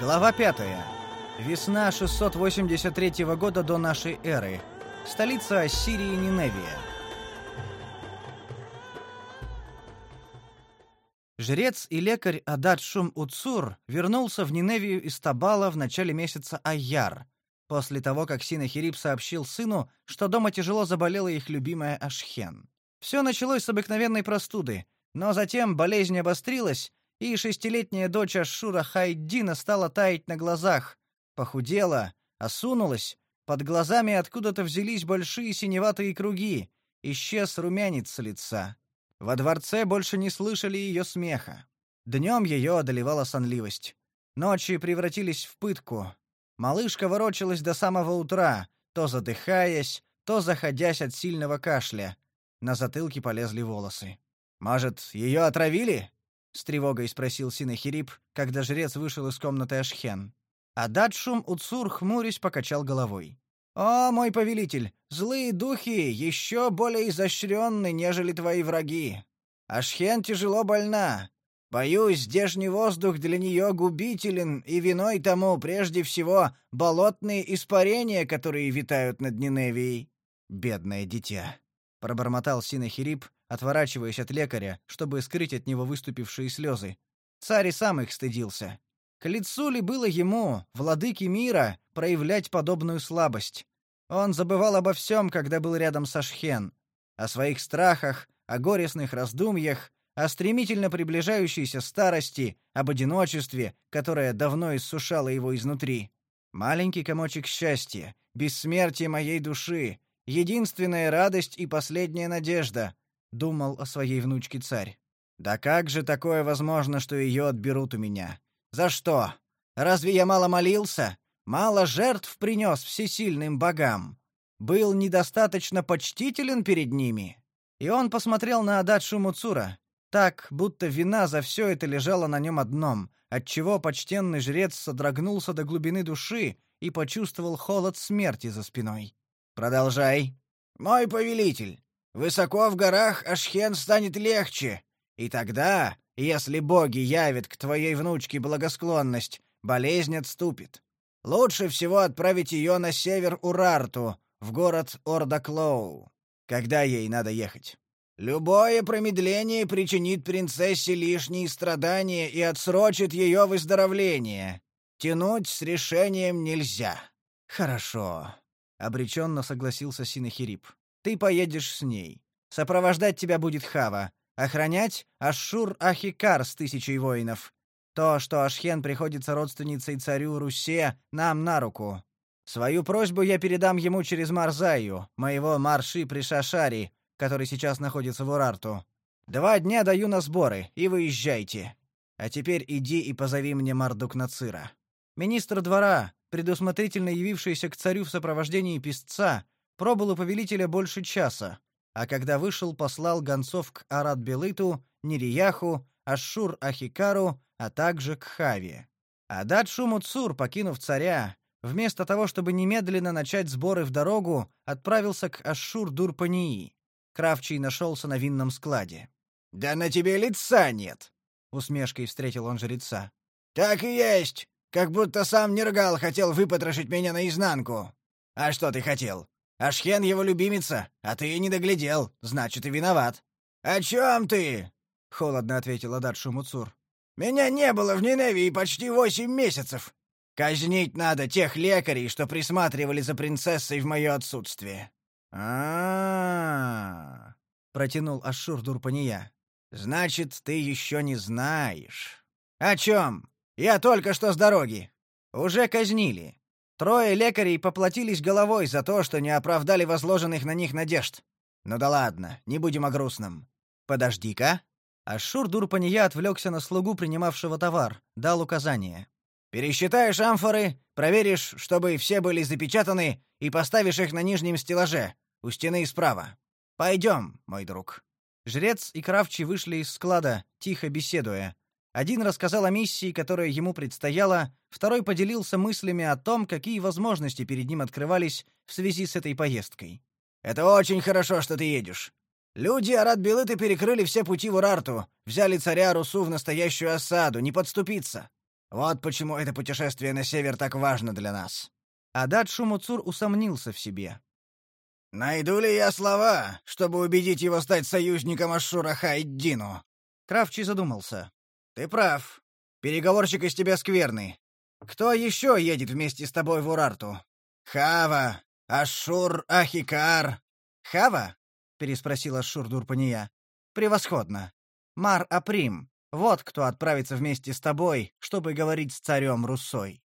Глава 5. Весна 683 года до нашей эры. Столица Ассирии Ниневия. Жрец и лекарь Шум Уцур вернулся в Ниневию из Табала в начале месяца Айяр, после того, как Синахирип сообщил сыну, что дома тяжело заболела их любимая Ашхен. Все началось с обыкновенной простуды, но затем болезнь обострилась, и шестилетняя дочь Ашура Хайдина стала таять на глазах, похудела, осунулась, под глазами откуда-то взялись большие синеватые круги, исчез румянец с лица. Во дворце больше не слышали ее смеха. Днем ее одолевала сонливость. Ночи превратились в пытку. Малышка ворочалась до самого утра, то задыхаясь, то заходясь от сильного кашля. На затылке полезли волосы. «Может, ее отравили?» — с тревогой спросил Синахирип, когда жрец вышел из комнаты Ашхен. А Датшум Уцур, хмурясь, покачал головой. «О, мой повелитель, злые духи еще более изощренны, нежели твои враги. Ашхен тяжело больна. Боюсь, здешний воздух для нее губителен, и виной тому, прежде всего, болотные испарения, которые витают над Ниневией. Бедное дитя!» — пробормотал Синахирип, отворачиваясь от лекаря, чтобы скрыть от него выступившие слезы. Царь и сам их стыдился. К лицу ли было ему, владыке мира, проявлять подобную слабость? Он забывал обо всем, когда был рядом с Ашхен. О своих страхах, о горестных раздумьях, о стремительно приближающейся старости, об одиночестве, которое давно иссушало его изнутри. Маленький комочек счастья, бессмертие моей души, единственная радость и последняя надежда, думал о своей внучке царь. Да как же такое возможно, что ее отберут у меня? За что? Разве я мало молился? Мало жертв принес всесильным богам? Был недостаточно почтителен перед ними? И он посмотрел на Ададшу Муцура, так, будто вина за все это лежала на нем одном, отчего почтенный жрец содрогнулся до глубины души и почувствовал холод смерти за спиной. «Продолжай». «Мой повелитель, Высоко в горах Ашхен станет легче, и тогда, если боги явят к твоей внучке благосклонность, болезнь отступит. Лучше всего отправить ее на север Урарту, в город Ордаклоу. Когда ей надо ехать? Любое промедление причинит принцессе лишние страдания и отсрочит ее выздоровление. Тянуть с решением нельзя. Хорошо, обреченно согласился Синахирип. Ты поедешь с ней. Сопровождать тебя будет Хава, охранять Ашшур-Ахикар с тысячей воинов. То, что Ашхен приходится родственницей царю Русе, нам на руку. Свою просьбу я передам ему через Марзаю, моего марши при Шашари, который сейчас находится в Урарту. Два дня даю на сборы, и выезжайте. А теперь иди и позови мне Мардук Нацира. Министр двора, предусмотрительно явившийся к царю в сопровождении писца, Пробыл у повелителя больше часа, а когда вышел, послал гонцов к Арат-Белыту, Нирияху, Ашшур-Ахикару, а также к Хаве. Адад Шумуцур, покинув царя, вместо того, чтобы немедленно начать сборы в дорогу, отправился к Ашшур-Дурпании. Кравчий нашелся на винном складе. «Да на тебе лица нет!» — усмешкой встретил он жреца. «Так и есть! Как будто сам Нергал хотел выпотрошить меня наизнанку. А что ты хотел? Ашхен его любимица, а ты не доглядел, значит, и виноват. О чем ты? холодно ответил Адар Шумуцур. Меня не было в Ниневии почти восемь месяцев. Казнить надо тех лекарей, что присматривали за принцессой в мое отсутствие. Протянул Ашур Дурпания. Значит, ты еще не знаешь. О чем? Я только что с дороги. Уже казнили. Трое лекарей поплатились головой за то, что не оправдали возложенных на них надежд. Ну да ладно, не будем о грустном. Подожди-ка. Ашур Дурпания отвлекся на слугу, принимавшего товар, дал указание. Пересчитаешь амфоры, проверишь, чтобы все были запечатаны, и поставишь их на нижнем стеллаже, у стены справа. Пойдем, мой друг. Жрец и Кравчий вышли из склада, тихо беседуя, один рассказал о миссии, которая ему предстояла, второй поделился мыслями о том, какие возможности перед ним открывались в связи с этой поездкой. «Это очень хорошо, что ты едешь. Люди Арат-Белыты перекрыли все пути в Урарту, взяли царя Русу в настоящую осаду, не подступиться. Вот почему это путешествие на север так важно для нас». Адат Шумуцур усомнился в себе. «Найду ли я слова, чтобы убедить его стать союзником Ашура Хайддину?» Кравчий задумался. «Ты прав. Переговорщик из тебя скверный. Кто еще едет вместе с тобой в Урарту? Хава, Ашур, Ахикар. Хава? переспросил Ашур Дурпания. Превосходно. Мар Априм. Вот кто отправится вместе с тобой, чтобы говорить с царем Руссой.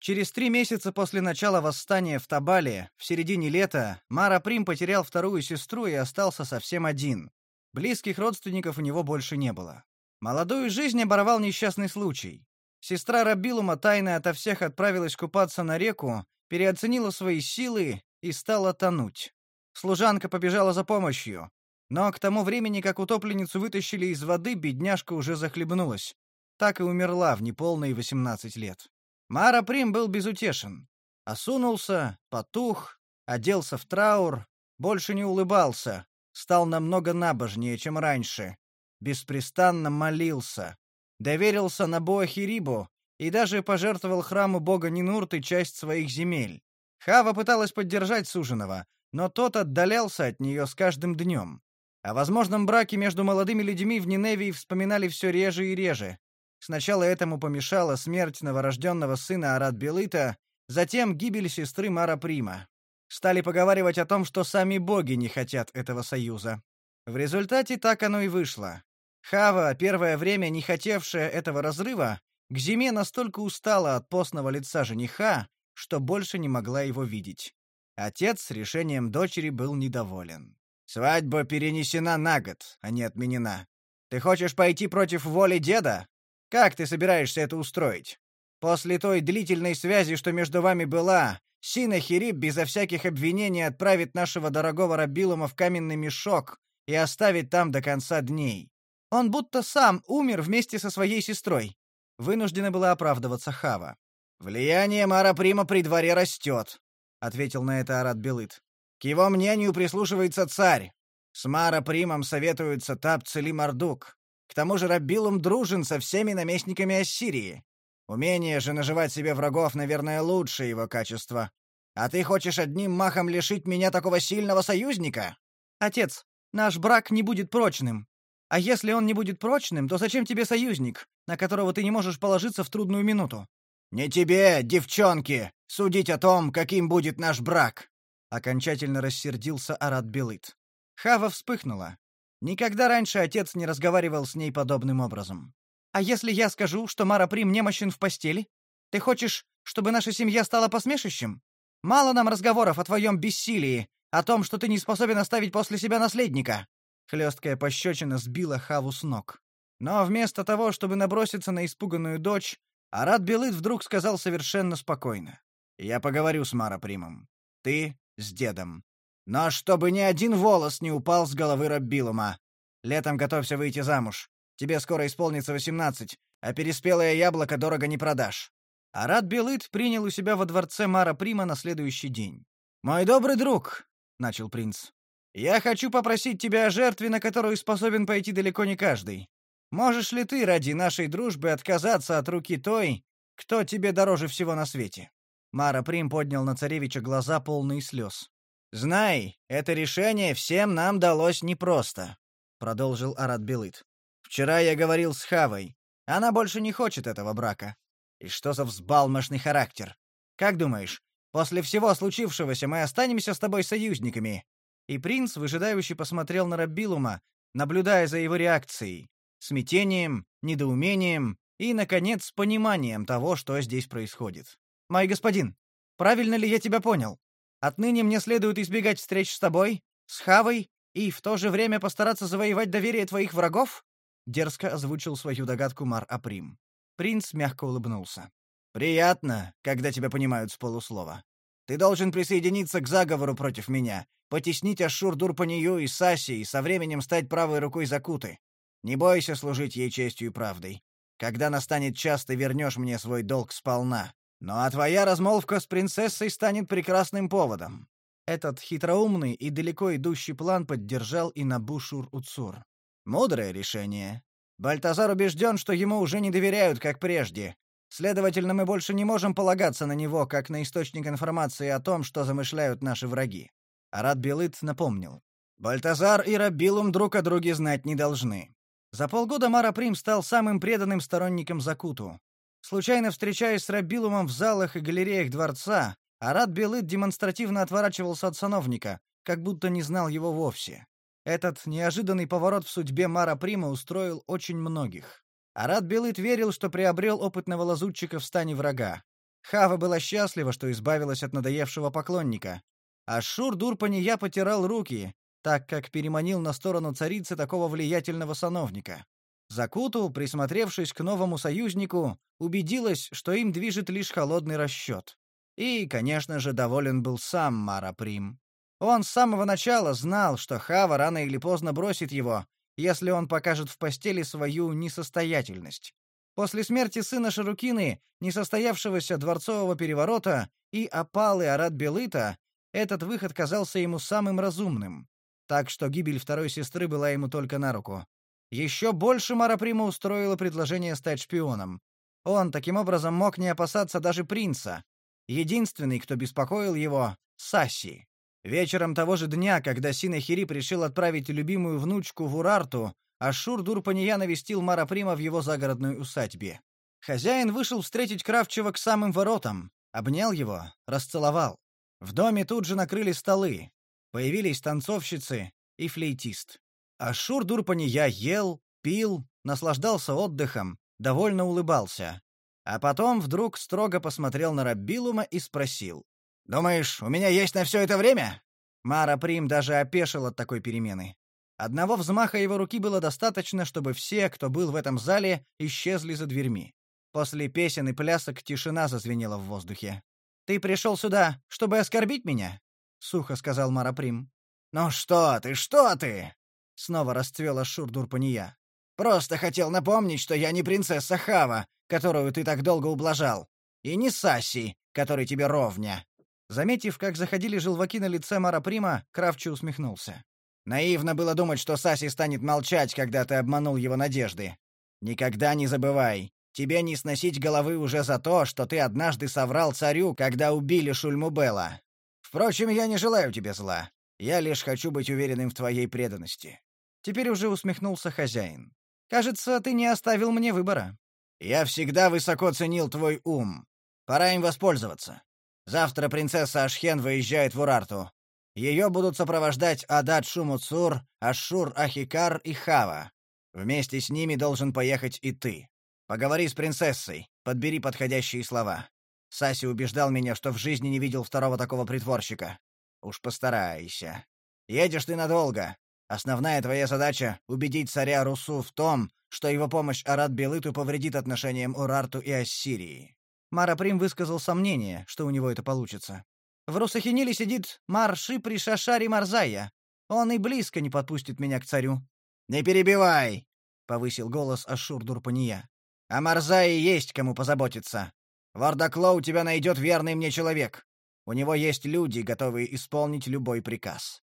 Через три месяца после начала восстания в Табале, в середине лета, Мар Априм потерял вторую сестру и остался совсем один. Близких родственников у него больше не было. Молодую жизнь оборвал несчастный случай. Сестра Рабилума тайно ото всех отправилась купаться на реку, переоценила свои силы и стала тонуть. Служанка побежала за помощью, но к тому времени, как утопленницу вытащили из воды, бедняжка уже захлебнулась. Так и умерла в неполные 18 лет. Мара Прим был безутешен. Осунулся, потух, оделся в траур, больше не улыбался, стал намного набожнее, чем раньше, беспрестанно молился, доверился на Боахирибу и даже пожертвовал храму бога Нинурты часть своих земель. Хава пыталась поддержать суженого, но тот отдалялся от нее с каждым днем. О возможном браке между молодыми людьми в Ниневии вспоминали все реже и реже. Сначала этому помешала смерть новорожденного сына Арат-Белыта, затем гибель сестры Мара Прима. Стали поговаривать о том, что сами боги не хотят этого союза. В результате так оно и вышло. Хава, первое время не хотевшая этого разрыва, к зиме настолько устала от постного лица жениха, что больше не могла его видеть. Отец с решением дочери был недоволен. «Свадьба перенесена на год, а не отменена. Ты хочешь пойти против воли деда? Как ты собираешься это устроить? После той длительной связи, что между вами была, Синахирип безо всяких обвинений отправит нашего дорогого Рабилума в каменный мешок и оставит там до конца дней. Он будто сам умер вместе со своей сестрой. Вынуждена была оправдываться Хава. «Влияние Мара Прима при дворе растет», — ответил на это Арат Белыт. «К его мнению прислушивается царь. С Мара Примом советуются Тапцели Мардук. К тому же Рабилум дружен со всеми наместниками Ассирии. Умение же наживать себе врагов, наверное, лучшее его качество. А ты хочешь одним махом лишить меня такого сильного союзника? Отец, наш брак не будет прочным. А если он не будет прочным, то зачем тебе союзник, на которого ты не можешь положиться в трудную минуту? Не тебе, девчонки, судить о том, каким будет наш брак, окончательно рассердился Арат Белыт. Хава вспыхнула. Никогда раньше отец не разговаривал с ней подобным образом. А если я скажу, что Мара Прим немощен в постели? Ты хочешь, чтобы наша семья стала посмешищем? Мало нам разговоров о твоем бессилии, о том, что ты не способен оставить после себя наследника. Хлесткая пощечина сбила Хаву с ног. Но вместо того, чтобы наброситься на испуганную дочь, Арат Белыт вдруг сказал совершенно спокойно. «Я поговорю с Мара Примом. Ты с дедом. Но чтобы ни один волос не упал с головы Раббилума. Летом готовься выйти замуж. Тебе скоро исполнится восемнадцать, а переспелое яблоко дорого не продашь». Арат Белыт принял у себя во дворце Мара Прима на следующий день. «Мой добрый друг», — начал принц, я хочу попросить тебя о жертве, на которую способен пойти далеко не каждый. Можешь ли ты ради нашей дружбы отказаться от руки той, кто тебе дороже всего на свете?» Мара Прим поднял на царевича глаза полные слез. «Знай, это решение всем нам далось непросто», — продолжил Арат Белыт. «Вчера я говорил с Хавой. Она больше не хочет этого брака. И что за взбалмошный характер? Как думаешь, после всего случившегося мы останемся с тобой союзниками, и принц выжидающе посмотрел на Раббилума, наблюдая за его реакцией, смятением, недоумением и, наконец, пониманием того, что здесь происходит. «Мой господин, правильно ли я тебя понял? Отныне мне следует избегать встреч с тобой, с Хавой и в то же время постараться завоевать доверие твоих врагов?» Дерзко озвучил свою догадку Мар Априм. Принц мягко улыбнулся. «Приятно, когда тебя понимают с полуслова. Ты должен присоединиться к заговору против меня потеснить Ашур-Дурпанию и Саси и со временем стать правой рукой Закуты. Не бойся служить ей честью и правдой. Когда настанет час, ты вернешь мне свой долг сполна. Ну а твоя размолвка с принцессой станет прекрасным поводом». Этот хитроумный и далеко идущий план поддержал и Набушур-Уцур. Мудрое решение. Бальтазар убежден, что ему уже не доверяют, как прежде. Следовательно, мы больше не можем полагаться на него, как на источник информации о том, что замышляют наши враги. Арат Белыт напомнил. Бальтазар и Рабилум друг о друге знать не должны. За полгода Мара Прим стал самым преданным сторонником Закуту. Случайно встречаясь с Рабилумом в залах и галереях дворца, Арат Белыт демонстративно отворачивался от сановника, как будто не знал его вовсе. Этот неожиданный поворот в судьбе Мара Прима устроил очень многих. Арат Белыт верил, что приобрел опытного лазутчика в стане врага. Хава была счастлива, что избавилась от надоевшего поклонника. А Шур Дурпания потирал руки, так как переманил на сторону царицы такого влиятельного сановника. Закуту, присмотревшись к новому союзнику, убедилась, что им движет лишь холодный расчет. И, конечно же, доволен был сам Мара Прим. Он с самого начала знал, что Хава рано или поздно бросит его, если он покажет в постели свою несостоятельность. После смерти сына Шарукины, несостоявшегося дворцового переворота и опалы Арат-Белыта, этот выход казался ему самым разумным. Так что гибель второй сестры была ему только на руку. Еще больше Мараприма устроило предложение стать шпионом. Он таким образом мог не опасаться даже принца. Единственный, кто беспокоил его — Саси. Вечером того же дня, когда Синахирип решил отправить любимую внучку в Урарту, Ашур Дурпания навестил Мараприма в его загородной усадьбе. Хозяин вышел встретить Кравчева к самым воротам, обнял его, расцеловал. В доме тут же накрыли столы. Появились танцовщицы и флейтист. Ашур Дурпания ел, пил, наслаждался отдыхом, довольно улыбался. А потом вдруг строго посмотрел на Раббилума и спросил. «Думаешь, у меня есть на все это время?» Мара Прим даже опешил от такой перемены. Одного взмаха его руки было достаточно, чтобы все, кто был в этом зале, исчезли за дверьми. После песен и плясок тишина зазвенела в воздухе. «Ты пришел сюда, чтобы оскорбить меня?» — сухо сказал Мара Прим. «Ну что ты, что ты?» Снова расцвела Шурдурпания. «Просто хотел напомнить, что я не принцесса Хава, которую ты так долго ублажал, и не Саси, который тебе ровня». Заметив, как заходили желваки на лице Мара Прима, Кравчу усмехнулся. «Наивно было думать, что Саси станет молчать, когда ты обманул его надежды. Никогда не забывай, тебе не сносить головы уже за то, что ты однажды соврал царю, когда убили Шульмубела. Впрочем, я не желаю тебе зла. Я лишь хочу быть уверенным в твоей преданности. Теперь уже усмехнулся хозяин. Кажется, ты не оставил мне выбора. Я всегда высоко ценил твой ум. Пора им воспользоваться. Завтра принцесса Ашхен выезжает в Урарту. Ее будут сопровождать Адат Шумуцур, Ашур Ахикар и Хава. Вместе с ними должен поехать и ты. Поговори с принцессой, подбери подходящие слова. Саси убеждал меня, что в жизни не видел второго такого притворщика. Уж постарайся. Едешь ты надолго. Основная твоя задача — убедить царя Русу в том, что его помощь Арат-Белыту повредит отношениям Урарту и Ассирии. Мара Прим высказал сомнение, что у него это получится. В Русахиниле сидит Марши при Шашари Марзая. Он и близко не подпустит меня к царю. «Не перебивай!» — повысил голос Ашур Дурпания. «О Марзае есть кому позаботиться. В Ардакло у тебя найдет верный мне человек. У него есть люди, готовые исполнить любой приказ.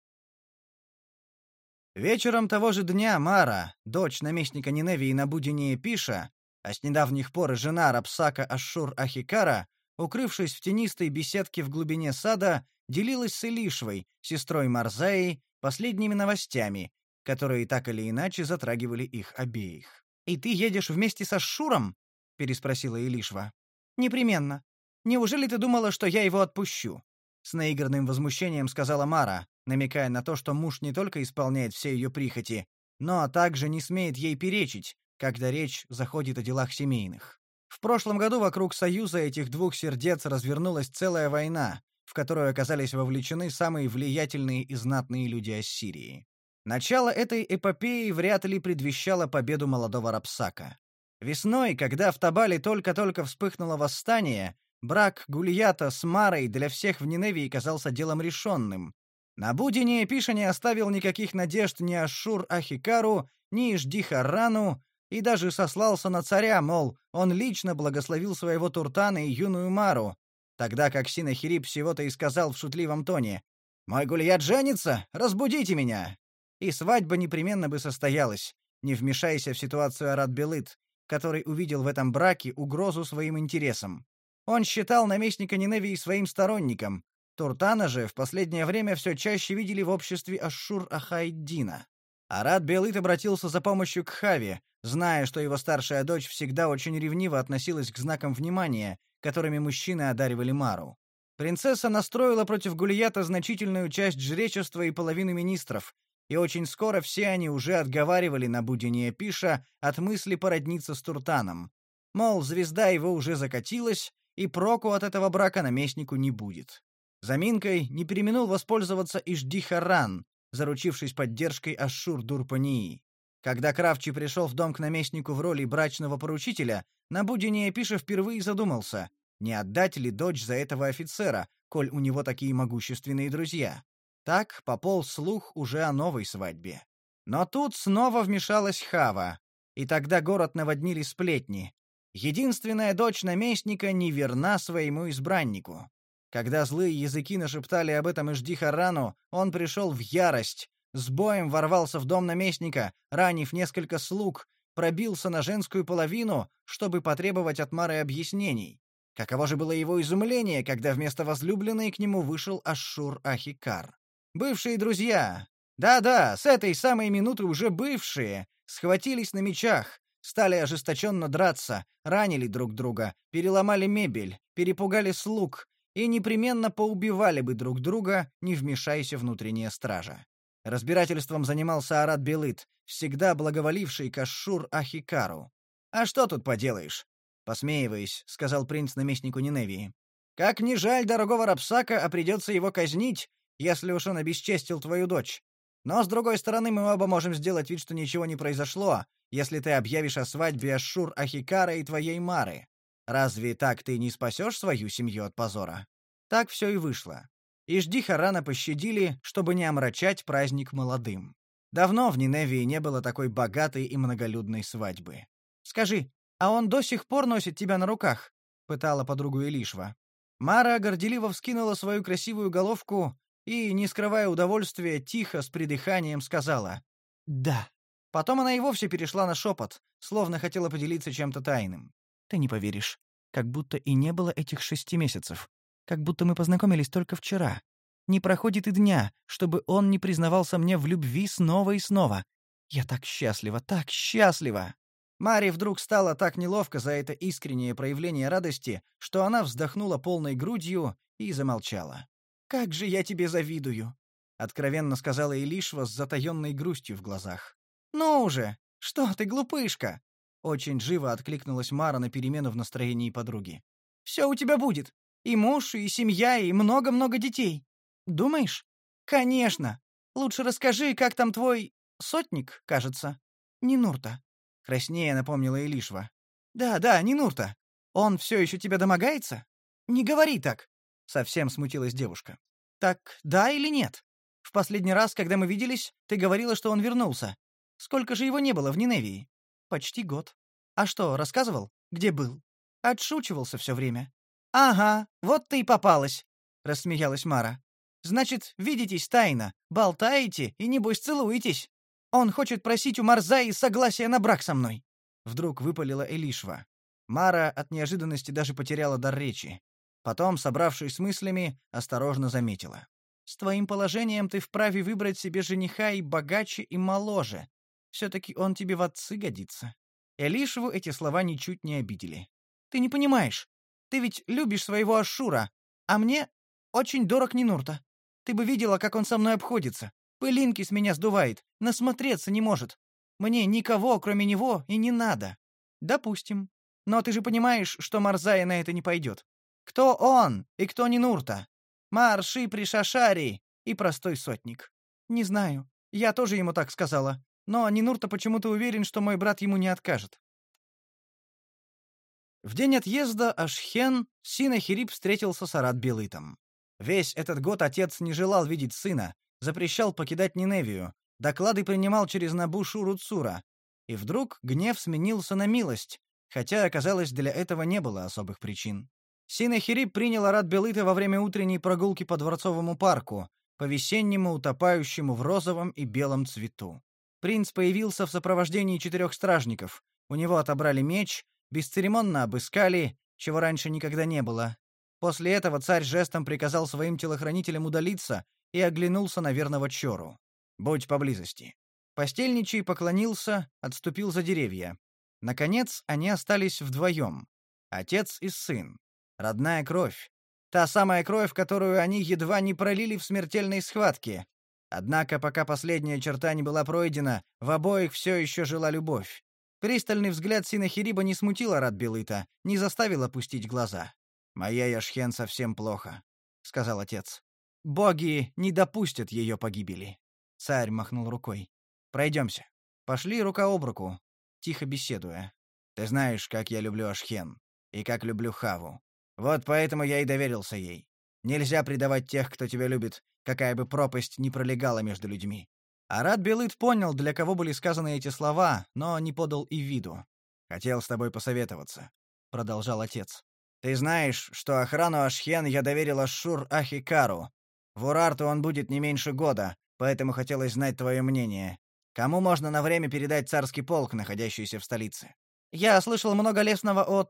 Вечером того же дня Мара, дочь наместника Ниневии Набудиния Пиша, а с недавних пор жена Рапсака Ашур Ахикара, укрывшись в тенистой беседке в глубине сада, делилась с Илишвой, сестрой Марзаи, последними новостями, которые так или иначе затрагивали их обеих. «И ты едешь вместе со Шуром?» — переспросила Илишва. «Непременно. Неужели ты думала, что я его отпущу?» С наигранным возмущением сказала Мара, намекая на то, что муж не только исполняет все ее прихоти, но также не смеет ей перечить, когда речь заходит о делах семейных. В прошлом году вокруг союза этих двух сердец развернулась целая война, в которую оказались вовлечены самые влиятельные и знатные люди Ассирии. Начало этой эпопеи вряд ли предвещало победу молодого Рапсака. Весной, когда в Табале только-только вспыхнуло восстание, брак Гульята с Марой для всех в Ниневии казался делом решенным, на Будине Пиша не оставил никаких надежд ни Ашур Ахикару, ни Ждихарану, и даже сослался на царя, мол, он лично благословил своего Туртана и юную Мару, тогда как Синахирип всего-то и сказал в шутливом тоне «Мой гульят женится? Разбудите меня!» И свадьба непременно бы состоялась, не вмешайся в ситуацию Арат Белыт, который увидел в этом браке угрозу своим интересам. Он считал наместника Ниневии своим сторонником. Туртана же в последнее время все чаще видели в обществе Ашшур-Ахайдина. Арат Белыт обратился за помощью к Хаве, зная, что его старшая дочь всегда очень ревниво относилась к знакам внимания, которыми мужчины одаривали Мару. Принцесса настроила против Гулията значительную часть жречества и половину министров, и очень скоро все они уже отговаривали на Будиния Пиша от мысли породниться с Туртаном. Мол, звезда его уже закатилась, и проку от этого брака наместнику не будет. Заминкой не переминул воспользоваться Иждихаран, заручившись поддержкой Ашшур-Дурпании. Когда Кравчи пришел в дом к наместнику в роли брачного поручителя, на Будиния Пиша впервые задумался, не отдать ли дочь за этого офицера, коль у него такие могущественные друзья. Так пополз слух уже о новой свадьбе. Но тут снова вмешалась Хава, и тогда город наводнили сплетни. Единственная дочь наместника не верна своему избраннику. Когда злые языки нашептали об этом Иждихарану, он пришел в ярость, с боем ворвался в дом наместника, ранив несколько слуг, пробился на женскую половину, чтобы потребовать от Мары объяснений. Каково же было его изумление, когда вместо возлюбленной к нему вышел Ашур Ахикар. Бывшие друзья, да-да, с этой самой минуты уже бывшие, схватились на мечах, стали ожесточенно драться, ранили друг друга, переломали мебель, перепугали слуг и непременно поубивали бы друг друга, не вмешайся внутренняя стража. Разбирательством занимался Арат Белыт, всегда благоволивший Кашур Ахикару. «А что тут поделаешь?» Посмеиваясь, сказал принц наместнику Ниневии. «Как не жаль дорогого Рапсака, а придется его казнить, если уж он обесчестил твою дочь. Но, с другой стороны, мы оба можем сделать вид, что ничего не произошло, если ты объявишь о свадьбе Ашур Ахикара и твоей Мары. Разве так ты не спасешь свою семью от позора? Так все и вышло. И Ждиха рано пощадили, чтобы не омрачать праздник молодым. Давно в Ниневии не было такой богатой и многолюдной свадьбы. «Скажи, а он до сих пор носит тебя на руках?» — пытала подругу Илишва. Мара горделиво вскинула свою красивую головку и, не скрывая удовольствия, тихо, с придыханием сказала «Да». Потом она и вовсе перешла на шепот, словно хотела поделиться чем-то тайным. «Ты не поверишь, как будто и не было этих шести месяцев. Как будто мы познакомились только вчера. Не проходит и дня, чтобы он не признавался мне в любви снова и снова. Я так счастлива, так счастлива!» Маре вдруг стало так неловко за это искреннее проявление радости, что она вздохнула полной грудью и замолчала. «Как же я тебе завидую!» — откровенно сказала Илишва с затаённой грустью в глазах. «Ну уже! Что ты, глупышка!» Очень живо откликнулась Мара на перемену в настроении подруги. «Все у тебя будет. И муж, и семья, и много-много детей. Думаешь? Конечно. Лучше расскажи, как там твой... сотник, кажется. Нинурта». Краснее напомнила Илишва. «Да, да, Нинурта. Он все еще тебя домогается? Не говори так. Совсем смутилась девушка. Так, да или нет? В последний раз, когда мы виделись, ты говорила, что он вернулся. Сколько же его не было в Ниневии? Почти год. А что, рассказывал? Где был? Отшучивался все время. Ага, вот ты и попалась, рассмеялась Мара. Значит, видитесь тайно, болтаете и небось целуетесь. Он хочет просить у Марзаи согласия на брак со мной. Вдруг выпалила Элишва. Мара от неожиданности даже потеряла дар речи. Потом, собравшись с мыслями, осторожно заметила. «С твоим положением ты вправе выбрать себе жениха и богаче, и моложе. Все-таки он тебе в отцы годится». Элишеву эти слова ничуть не обидели. «Ты не понимаешь. Ты ведь любишь своего Ашура, а мне очень дорог Нинурта. Ты бы видела, как он со мной обходится. Пылинки с меня сдувает, насмотреться не может. Мне никого, кроме него, и не надо. Допустим. Но ты же понимаешь, что Марзая на это не пойдет. Кто он и кто Нинурта? Марши при Шашари и простой сотник. Не знаю. Я тоже ему так сказала. Но Нинурта почему-то уверен, что мой брат ему не откажет. В день отъезда Ашхен Синахирип встретился с Арат Белытом. Весь этот год отец не желал видеть сына, запрещал покидать Ниневию, доклады принимал через Набушу Руцура. И вдруг гнев сменился на милость, хотя, оказалось, для этого не было особых причин. Синахирип принял Арат Белыта во время утренней прогулки по Дворцовому парку, по-весеннему утопающему в розовом и белом цвету. Принц появился в сопровождении четырех стражников. У него отобрали меч, бесцеремонно обыскали, чего раньше никогда не было. После этого царь жестом приказал своим телохранителям удалиться и оглянулся на верного Чору. «Будь поблизости». Постельничий поклонился, отступил за деревья. Наконец, они остались вдвоем. Отец и сын. Родная кровь. Та самая кровь, которую они едва не пролили в смертельной схватке. Однако, пока последняя черта не была пройдена, в обоих все еще жила любовь. Пристальный взгляд Синахириба не смутил Арат Белыта, не заставил опустить глаза. «Моя Яшхен совсем плохо», — сказал отец. «Боги не допустят ее погибели». Царь махнул рукой. Пройдемся. Пошли рука об руку, тихо беседуя. Ты знаешь, как я люблю Ашхен и как люблю Хаву. Вот поэтому я и доверился ей. Нельзя предавать тех, кто тебя любит, какая бы пропасть ни пролегала между людьми. Арат Белыт понял, для кого были сказаны эти слова, но не подал и виду. «Хотел с тобой посоветоваться», — продолжал отец. «Ты знаешь, что охрану Ашхен я доверил Ашур Ахикару. В Урарту он будет не меньше года, поэтому хотелось знать твое мнение. Кому можно на время передать царский полк, находящийся в столице? Я слышал много лесного о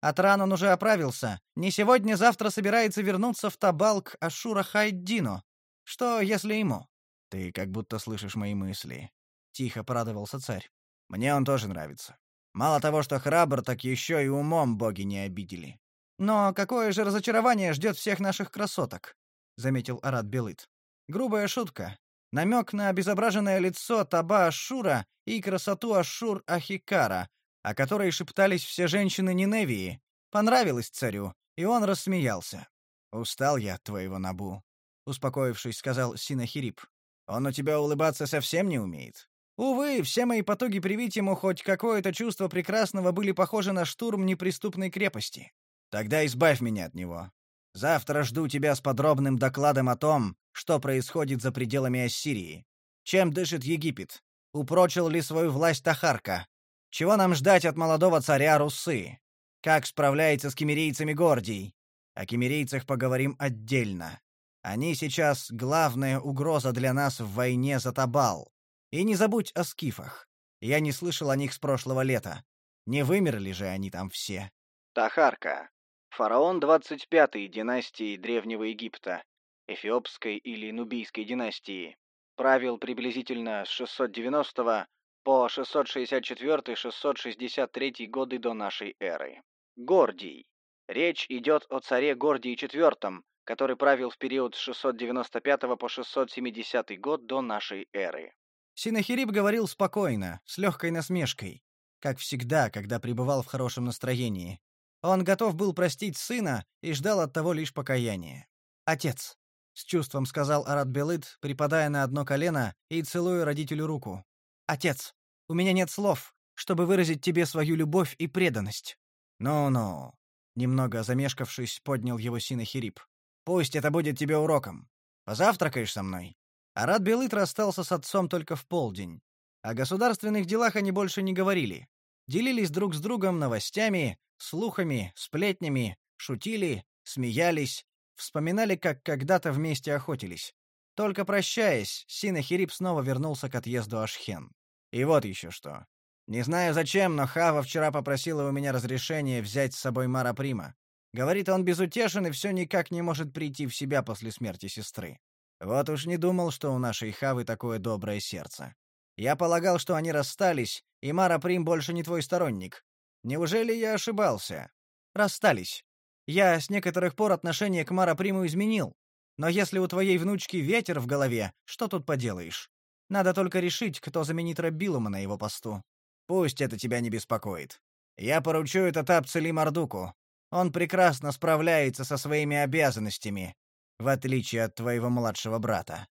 Таба-Ашуре. Атран он уже оправился. Не сегодня-завтра собирается вернуться в Табалк Ашура Хайддину. Что, если ему? Ты как будто слышишь мои мысли. Тихо порадовался царь. Мне он тоже нравится. Мало того, что храбр, так еще и умом боги не обидели. Но какое же разочарование ждет всех наших красоток, заметил Арат Белыт. Грубая шутка, намек на обезображенное лицо Таба Ашура и красоту Ашур Ахикара, о которой шептались все женщины Ниневии, понравилось царю, и он рассмеялся. «Устал я от твоего Набу», — успокоившись, сказал Синахирип. «Он у тебя улыбаться совсем не умеет». Увы, все мои потуги привить ему хоть какое-то чувство прекрасного были похожи на штурм неприступной крепости. Тогда избавь меня от него. Завтра жду тебя с подробным докладом о том, что происходит за пределами Ассирии. Чем дышит Египет? Упрочил ли свою власть Тахарка? Чего нам ждать от молодого царя Русы? Как справляется с кемерийцами Гордий? О кемерийцах поговорим отдельно. Они сейчас главная угроза для нас в войне за Табал. И не забудь о скифах. Я не слышал о них с прошлого лета. Не вымерли же они там все. Тахарка. Фараон 25-й династии Древнего Египта, эфиопской или нубийской династии, правил приблизительно с 690 по 664-663 годы до нашей эры. Гордий. Речь идет о царе Гордии IV, который правил в период с 695 по 670 год до нашей эры. Синахирип говорил спокойно, с легкой насмешкой, как всегда, когда пребывал в хорошем настроении. Он готов был простить сына и ждал от того лишь покаяния. «Отец, с чувством сказал Арат Белыт, припадая на одно колено и целуя родителю руку. Отец, у меня нет слов, чтобы выразить тебе свою любовь и преданность. Ну-ну, немного замешкавшись, поднял его Синахирип. Пусть это будет тебе уроком. Позавтракаешь со мной. Арат Белыт расстался с отцом только в полдень. О государственных делах они больше не говорили. Делились друг с другом новостями, слухами, сплетнями, шутили, смеялись, Вспоминали, как когда-то вместе охотились. Только прощаясь, Синахирип снова вернулся к отъезду Ашхен. И вот еще что. Не знаю зачем, но Хава вчера попросила у меня разрешения взять с собой Мара Прима. Говорит, он безутешен и все никак не может прийти в себя после смерти сестры. Вот уж не думал, что у нашей Хавы такое доброе сердце. Я полагал, что они расстались, и Мара Прим больше не твой сторонник. Неужели я ошибался? Расстались. Я с некоторых пор отношение к Мара Приму изменил. Но если у твоей внучки ветер в голове, что тут поделаешь? Надо только решить, кто заменит Раббилума на его посту. Пусть это тебя не беспокоит. Я поручу это Тапцели Мардуку. Он прекрасно справляется со своими обязанностями, в отличие от твоего младшего брата.